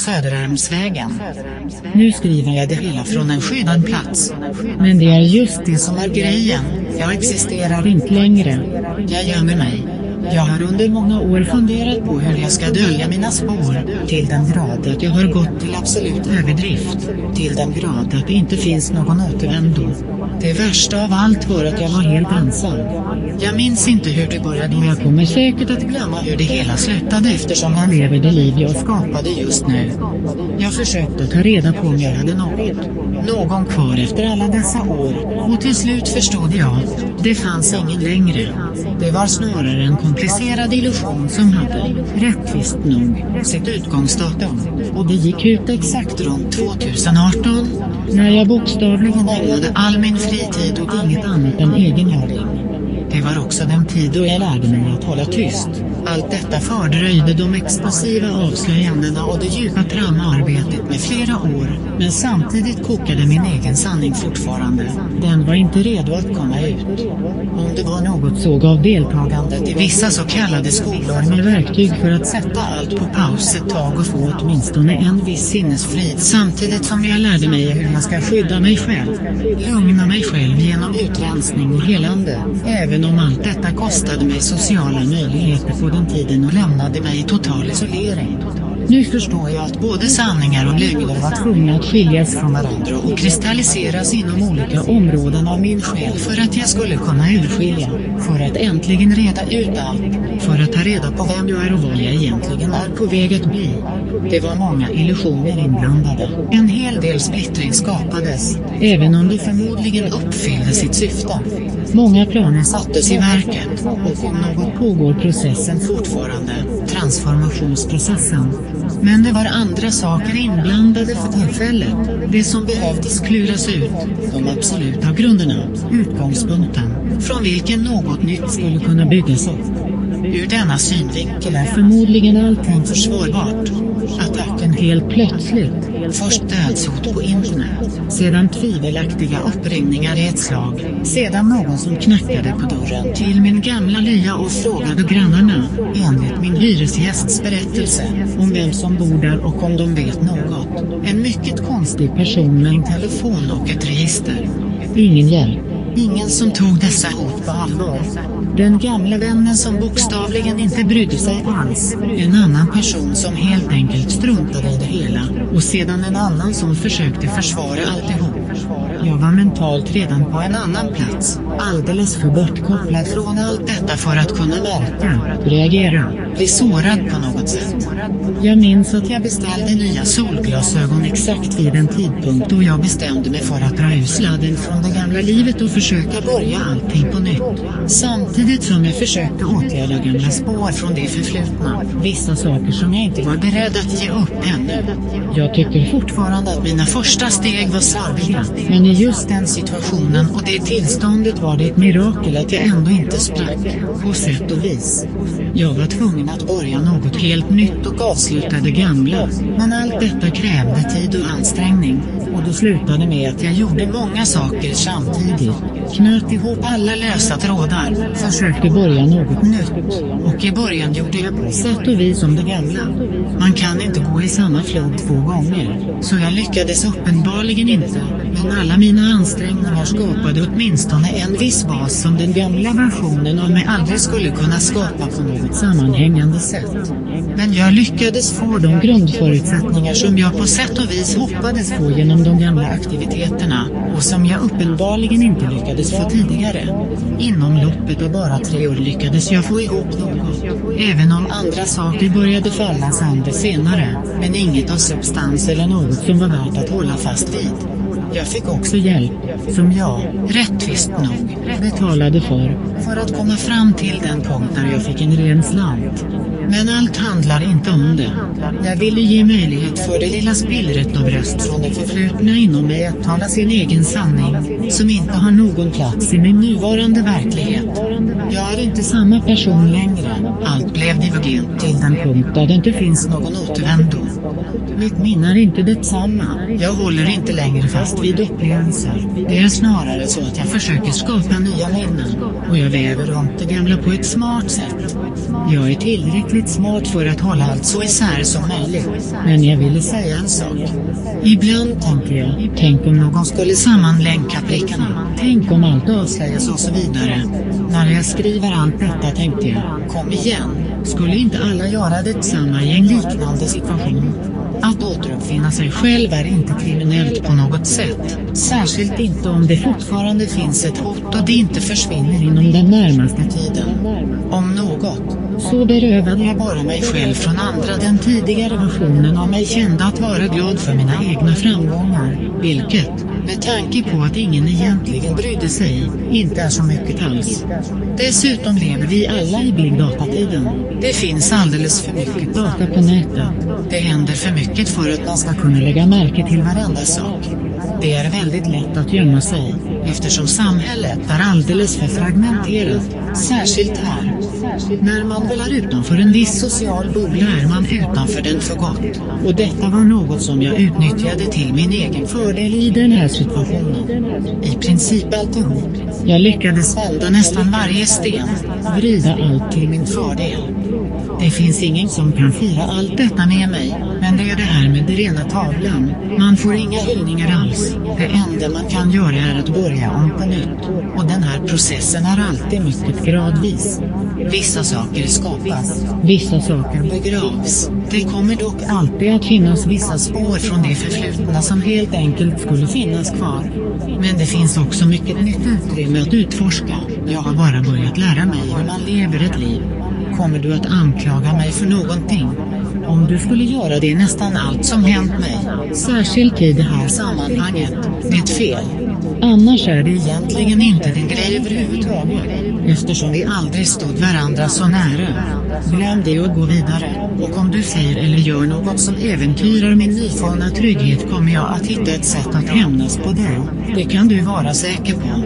Söderarmsvägen. Nu skriver jag det hela från en skyddad plats. Men det är just det som är grejen, jag existerar inte längre. Jag gömmer mig. Jag har under många år funderat på hur jag ska dölja mina spår, till den grad att jag har gått till absolut överdrift, till den grad att det inte finns någon återvändo. Det värsta av allt var att jag var helt ensam. Jag minns inte hur det började och jag kommer säkert att glömma hur det hela slutade eftersom jag lever det liv jag skapade just nu. Jag försökte ta reda på om jag hade något. Någon kvar efter alla dessa år, och till slut förstod jag. Det fanns ingen längre. Det var snarare en komplicerad illusion som hade, rättvist nog, sitt utgångsdatum. Och det gick ut exakt runt 2018, när jag bokstavligen ägnade all min fritid och inget annat än egenhållning. Det var också den tid då jag lärde mig att hålla tyst. Allt detta fördröjde de explosiva avslöjandena och det djupa traumaarbetet med flera år, men samtidigt kokade min egen sanning fortfarande. Den var inte redo att komma ut. Om det var något så gav deltagandet i vissa så kallade skolor med verktyg för att sätta allt på paus ett tag och få åtminstone en viss sinnesfrid samtidigt som jag lärde mig hur jag ska skydda mig själv. Lugna mig själv genom utrensning och helande, även om allt detta kostade mig sociala möjligheter på den tiden och lämnade mig i total isolering. Nu förstår jag att både sanningar och lögner var tvungna att skiljas från varandra och kristalliseras inom olika områden av min själ för att jag skulle kunna urskilja, för att äntligen reda ut allt, för att ta reda på vem jag är och vad jag egentligen är på väg att bli. Det var många illusioner inblandade. En hel del splittring skapades, även om det förmodligen uppfyllde sitt syfte. Många planer sattes i verket, och om något pågår processen fortfarande, transformationsprocessen. Men det var andra saker inblandade för tillfället, det som behövdes kluras ut, de absoluta grunderna, utgångspunkten, från vilken något nytt skulle kunna byggas upp. Ur denna synvinkel är förmodligen allting försvarbart. Attacken helt plötsligt, först dödshot på internet, sedan tvivelaktiga uppringningar i ett slag, sedan någon som knackade på dörren till min gamla lya och frågade grannarna, enligt min hyresgästs berättelse, om vem som bor där och om de vet något. En mycket konstig person med en telefon och ett register. Ingen hjälp. Ingen som tog dessa hot på allvar. Den gamla vännen som bokstavligen inte brydde sig alls. En annan person som helt enkelt struntade i det hela. Och sedan en annan som försökte försvara alltihop. Jag var mentalt redan på en annan plats. Alldeles för bortkopplad från allt detta för att kunna märka, reagera, bli sårad på något sätt. Jag minns att jag beställde nya solglasögon exakt vid den tidpunkt då jag bestämde mig för att dra ur sladden från det gamla livet och försöka börja allting på nytt. Samtidigt som jag försökte åtgärda gamla spår från det förflutna. Vissa saker som jag inte var beredd att ge upp ännu. Jag tycker fortfarande att mina första steg var slarviga. Men i just den situationen och det tillståndet var det ett mirakel att jag ändå inte sprack. På sätt och vis. Jag var tvungen att börja något helt nytt och avsluta det gamla. Men allt detta krävde tid och ansträngning. Och det slutade med att jag gjorde många saker samtidigt. Knöt ihop alla lösa trådar. Försökte börja något nytt. Och i början gjorde jag på sätt och vis som det gamla. Man kan inte gå i samma flod två gånger. Så jag lyckades uppenbarligen inte. Men alla mina ansträngningar skapade åtminstone en viss bas som den gamla versionen av mig aldrig skulle kunna skapa på ett sammanhängande sätt. Men jag lyckades få de grundförutsättningar som jag på sätt och vis hoppades få genom de gamla aktiviteterna, och som jag uppenbarligen inte lyckades få tidigare. Inom loppet av bara tre år lyckades jag få ihop något. Även om andra saker började falla sönder senare, men inget av substans eller något som var värt att hålla fast vid. Jag fick också hjälp, som jag, rättvist nog, betalade för, för att komma fram till den punkt där jag fick en ren slant. Men allt handlar inte om det. Jag ville ge möjlighet för det lilla spillret av röst från det förflutna inom mig att tala sin egen sanning, som inte har någon plats i min nuvarande verklighet. Jag är inte samma person längre. Allt blev divergent till den punkt där det inte finns någon återvändo. Mitt minne är inte detsamma. Jag håller inte längre fast vid upplevelser. Det är snarare så att jag försöker skapa nya minnen. Och jag väver runt det gamla på ett smart sätt. Jag är tillräckligt smart för att hålla allt så isär som möjligt. Men jag ville säga en sak. Ibland tänker jag, tänk om någon skulle sammanlänka prickarna. Tänk om allt avslöjas och så vidare. När jag skriver allt detta tänkte jag, kom igen, skulle inte alla göra detsamma i en liknande situation? Att återuppfinna sig själv är inte kriminellt på något sätt, särskilt inte om det fortfarande finns ett hot och det inte försvinner inom den närmaste tiden. Om något, så berövade jag bara mig själv från andra den tidigare versionen av mig kände att vara glad för mina egna framgångar, vilket, med tanke på att ingen egentligen brydde sig, inte är så mycket alls. Dessutom lever vi alla i bilddatatiden. Det finns alldeles för mycket data på nätet. Det händer för mycket för att man ska kunna lägga märke till varenda sak. Det är väldigt lätt att gömma sig, eftersom samhället är alldeles för fragmenterat, särskilt här. När man väl är utanför en viss social bubbla är man utanför den för gott. Och detta var något som jag utnyttjade till min egen fördel i den här situationen. I princip alltihop. Jag lyckades vända nästan varje sten, vrida allt till min fördel. Det finns ingen som kan fira allt detta med mig, men det är det här med den rena tavlan. Man får inga hyllningar alls. Det enda man kan göra är att börja om på nytt. Och den här processen är alltid mycket gradvis. Vissa saker skapas, vissa saker begravs. Det kommer dock alltid att finnas vissa spår från det förflutna som helt enkelt skulle finnas kvar. Men det finns också mycket nytt utrymme att utforska. Jag har bara börjat lära mig hur man lever ett liv. Kommer du att anklaga mig för någonting? Om du skulle göra det nästan allt som hänt mig, särskilt i det här sammanhanget, det är fel. Annars är det egentligen inte din grej överhuvudtaget, eftersom vi aldrig stod varandra så nära. Glöm det och gå vidare, och om du säger eller gör något som äventyrar min nyfunna trygghet kommer jag att hitta ett sätt att hämnas på dig. Det kan du vara säker på.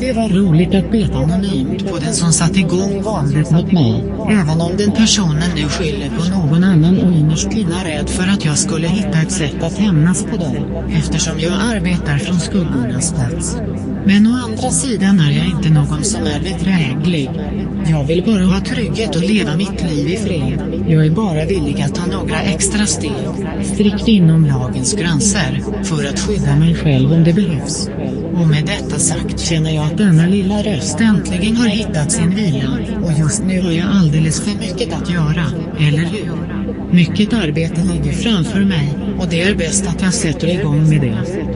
Det var roligt att beta anonymt på den som satte igång våldet mot mig, även om den personen nu skyller på någon annan och innerst inne är rädd för att jag skulle hitta ett sätt att hämnas på dig, eftersom jag arbetar från skuggornas plats. Men å andra sidan är jag inte någon som är bedräglig. Jag vill bara ha trygghet och leva mitt liv i fred. Jag är bara villig att ta några extra steg, strikt inom lagens gränser, för att skydda mig själv om det behövs. Och med detta sagt känner jag att denna lilla röst äntligen har hittat sin vila, och just nu har jag alldeles för mycket att göra, eller hur? Mycket arbete ligger framför mig, och det är bäst att jag sätter igång med det.